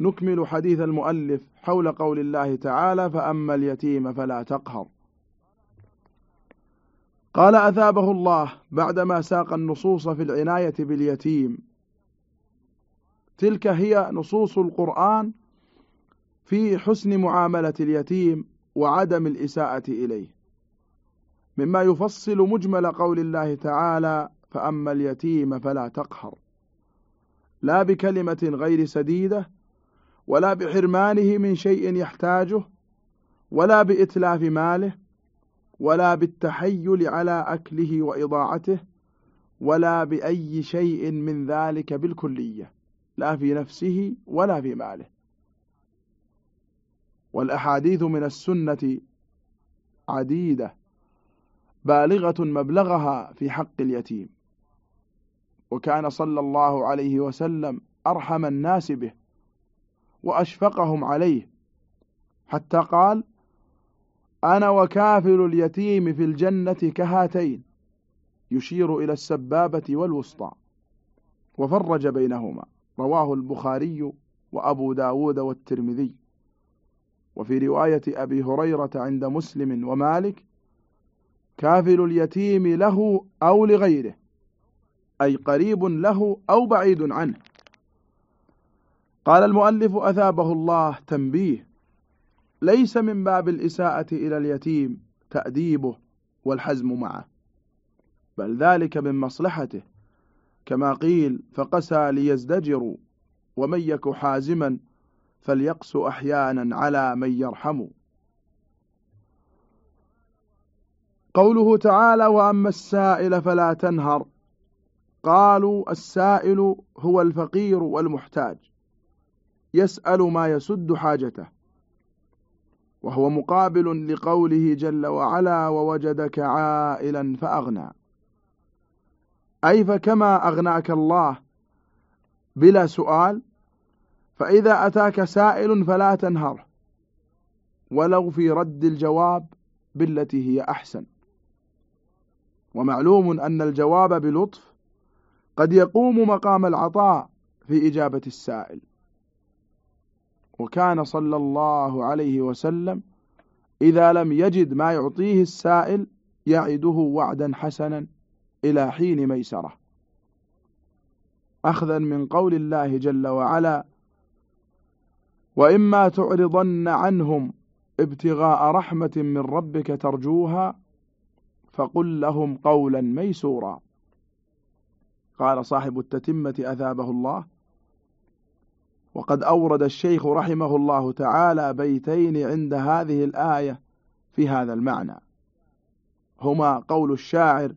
نكمل حديث المؤلف حول قول الله تعالى فأما اليتيم فلا تقهر. قال أثابه الله بعدما ساق النصوص في العناية باليتيم. تلك هي نصوص القرآن في حسن معاملة اليتيم وعدم الإساءة إليه. مما يفصل مجمل قول الله تعالى فأما اليتيم فلا تقهر. لا بكلمة غير سديدة ولا بحرمانه من شيء يحتاجه ولا بإتلاف ماله ولا بالتحيل على أكله وإضاعته ولا بأي شيء من ذلك بالكلية لا في نفسه ولا في ماله. والأحاديث من السنة عديدة بالغة مبلغها في حق اليتيم وكان صلى الله عليه وسلم أرحم الناس به. وأشفقهم عليه. حتى قال أنا وكافل اليتيم في الجنة كهاتين يشير إلى السبابة والوسطى. وفرج بينهما رواه البخاري وأبو داود والترمذي. وفي رواية أبي هريرة عند مسلم ومالك كافل اليتيم له أو لغيره أي قريب له أو بعيد عنه. قال المؤلف أثابه الله تنبيه. ليس من باب الإساءة إلى اليتيم تأديبه والحزم معه بل ذلك من مصلحته. كما قيل فقسى ليزدجروا ومن يك حازما فليقس أحيانا على من يرحم قوله تعالى وأما السائل فلا تنهر. قالوا السائل هو الفقير والمحتاج. يسأل ما يسد حاجته وهو مقابل لقوله جل وعلا ووجدك عائلا فأغنى أي فكما أغناك الله بلا سؤال فإذا أتاك سائل فلا تنهره ولو في رد الجواب بالتي هي أحسن. ومعلوم أن الجواب بلطف قد يقوم مقام العطاء في إجابة السائل. وكان صلى الله عليه وسلم إذا لم يجد ما يعطيه السائل يعده وعدا حسنا إلى حين ميسرة. أخذا من قول الله جل وعلا وإما تعرضن عنهم ابتغاء رحمة من ربك ترجوها فقل لهم قولا ميسورا. قال صاحب التتمة أثابه الله وقد أورد الشيخ رحمه الله تعالى بيتين عند هذه الآية في هذا المعنى. هما قول الشاعر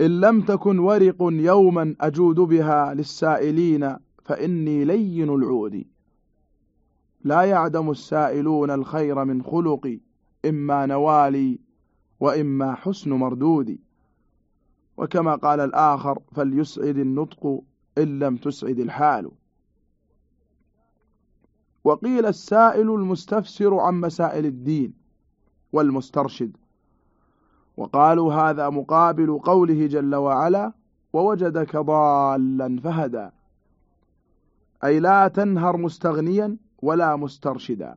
إن لم تكن ورق يوما أجود بها للسائلين فإني لين العود. لا يعدم السائلون الخير من خلقي إما نوالي وإما حسن مردودي وكما قال الآخر فليسعد النطق إن لم تسعد الحال. وقيل السائل المستفسر عن مسائل الدين والمسترشد. وقالوا هذا مقابل قوله جل وعلا ووجدك ضالا فهدى أي لا تنهر مستغنيا ولا مسترشدا.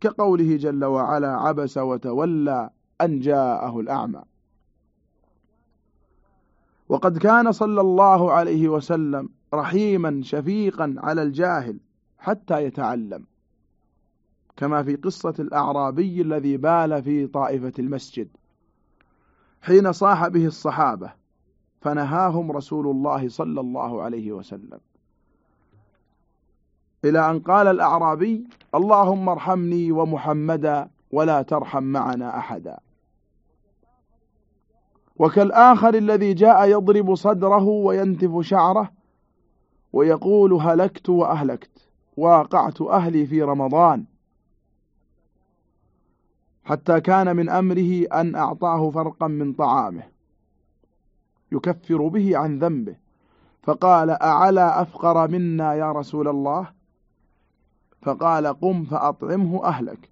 كقوله جل وعلا عبس وتولى أن جاءه الأعمى وقد كان صلى الله عليه وسلم رحيما شفيقا على الجاهل حتى يتعلم كما في قصة الأعرابي الذي بال في طائفة المسجد حين صاح به الصحابة فنهاهم رسول الله صلى الله عليه وسلم. إلى أن قال الأعرابي اللهم ارحمني ومحمدا ولا ترحم معنا أحدا. وكالآخر الذي جاء يضرب صدره وينتف شعره ويقول هلكت وأهلكت. واقعت أهلي في رمضان. حتى كان من أمره أن أعطاه فرقا من طعامه يكفر به عن ذنبه. فقال أعلى أفقر منا يا رسول الله؟ فقال قم فأطعمه أهلك.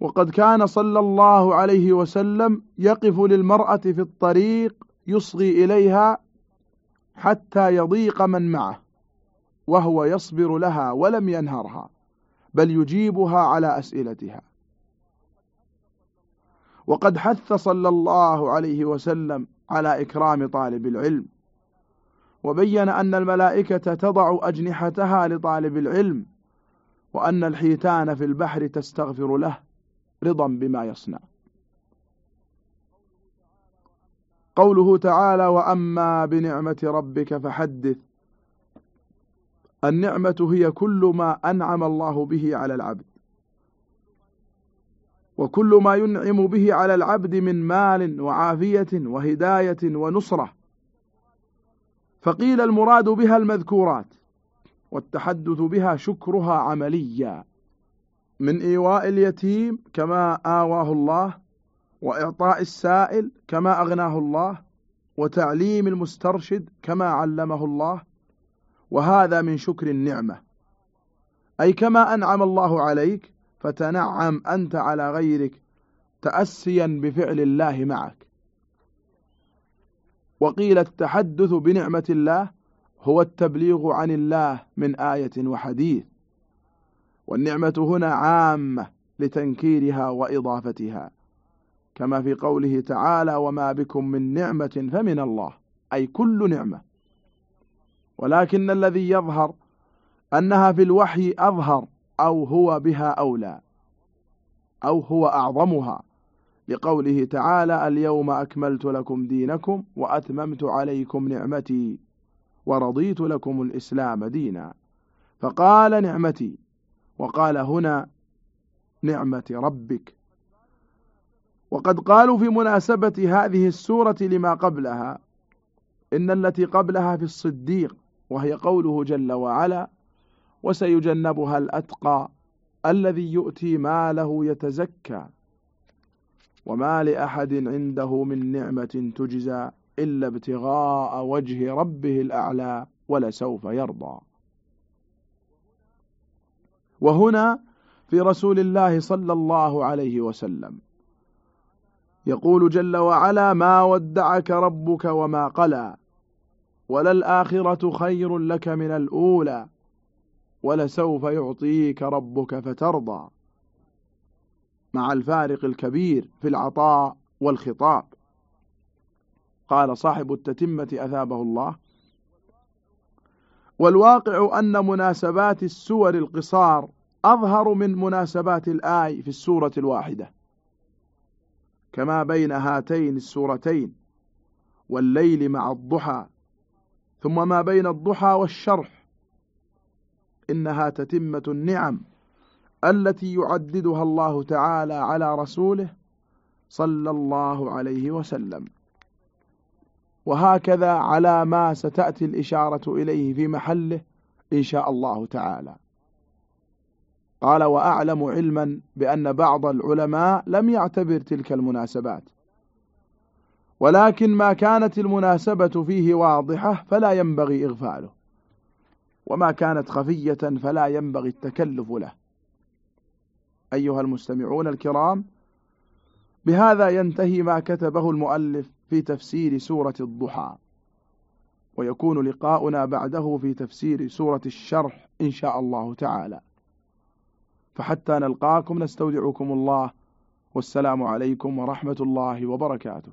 وقد كان صلى الله عليه وسلم يقف للمرأة في الطريق يصغي إليها حتى يضيق من معه. وهو يصبر لها ولم ينهرها بل يجيبها على أسئلتها. وقد حث صلى الله عليه وسلم على إكرام طالب العلم وبين أن الملائكة تضع أجنحتها لطالب العلم وأن الحيتان في البحر تستغفر له رضا بما يصنع. قوله تعالى وأما بنعمة ربك فحدث النعمة هي كل ما أنعم الله به على العبد. وكل ما ينعم به على العبد من مال وعافية وهداية ونصرة. فقيل المراد بها المذكورات والتحدث بها شكرها عمليا. من إيواء اليتيم كما آواه الله وإعطاء السائل كما أغناه الله وتعليم المسترشد كما علمه الله. وهذا من شكر النعمة. أي كما أنعم الله عليك فتنعم أنت على غيرك تأسيا بفعل الله معك. وقيل التحدث بنعمة الله هو التبليغ عن الله من آية وحديث. والنعمة هنا عامة لتنكيرها وإضافتها كما في قوله تعالى وما بكم من نعمة فمن الله. أي كل نعمة. ولكن الذي يظهر أنها في الوحي أظهر أو هو بها أولى أو هو أعظمها لقوله تعالى اليوم أكملت لكم دينكم وأتممت عليكم نعمتي ورضيت لكم الإسلام دينا فقال نعمتي وقال هنا نعمة ربك وقد قالوا في مناسبة هذه السورة لما قبلها إن التي قبلها في الصديق وهي قوله جل وعلا وسيجنبها الأتقى الذي يؤتي ماله يتزكى وما لأحد عنده من نعمة تجزى إلا ابتغاء وجه ربه الأعلى ولسوف يرضى. وهنا في رسول الله صلى الله عليه وسلم يقول جل وعلا ما ودعك ربك وما قلى وللآخرة خير لك من الأولى ولسوف يعطيك ربك فترضى. مع الفارق الكبير في العطاء والخطاب. قال صاحب التتمة أثابه الله والواقع أن مناسبات السور القصار أظهر من مناسبات الآي في السورة الواحدة. كما بين هاتين السورتين والليل مع الضحى ثم ما بين الضحى والشرح. إنها تتمة النعم التي يعددها الله تعالى على رسوله صلى الله عليه وسلم. وهكذا على ما ستأتي الإشارة إليه في محله إن شاء الله تعالى. قال وأعلم علما بأن بعض العلماء لم يعتبر تلك المناسبات. ولكن ما كانت المناسبة فيه واضحة فلا ينبغي إغفاله. وما كانت خفية فلا ينبغي التكلف له. أيها المستمعون الكرام بهذا ينتهي ما كتبه المؤلف في تفسير سورة الضحى. ويكون لقاؤنا بعده في تفسير سورة الشرح إن شاء الله تعالى. فحتى نلقاكم نستودعكم الله. والسلام عليكم ورحمة الله وبركاته.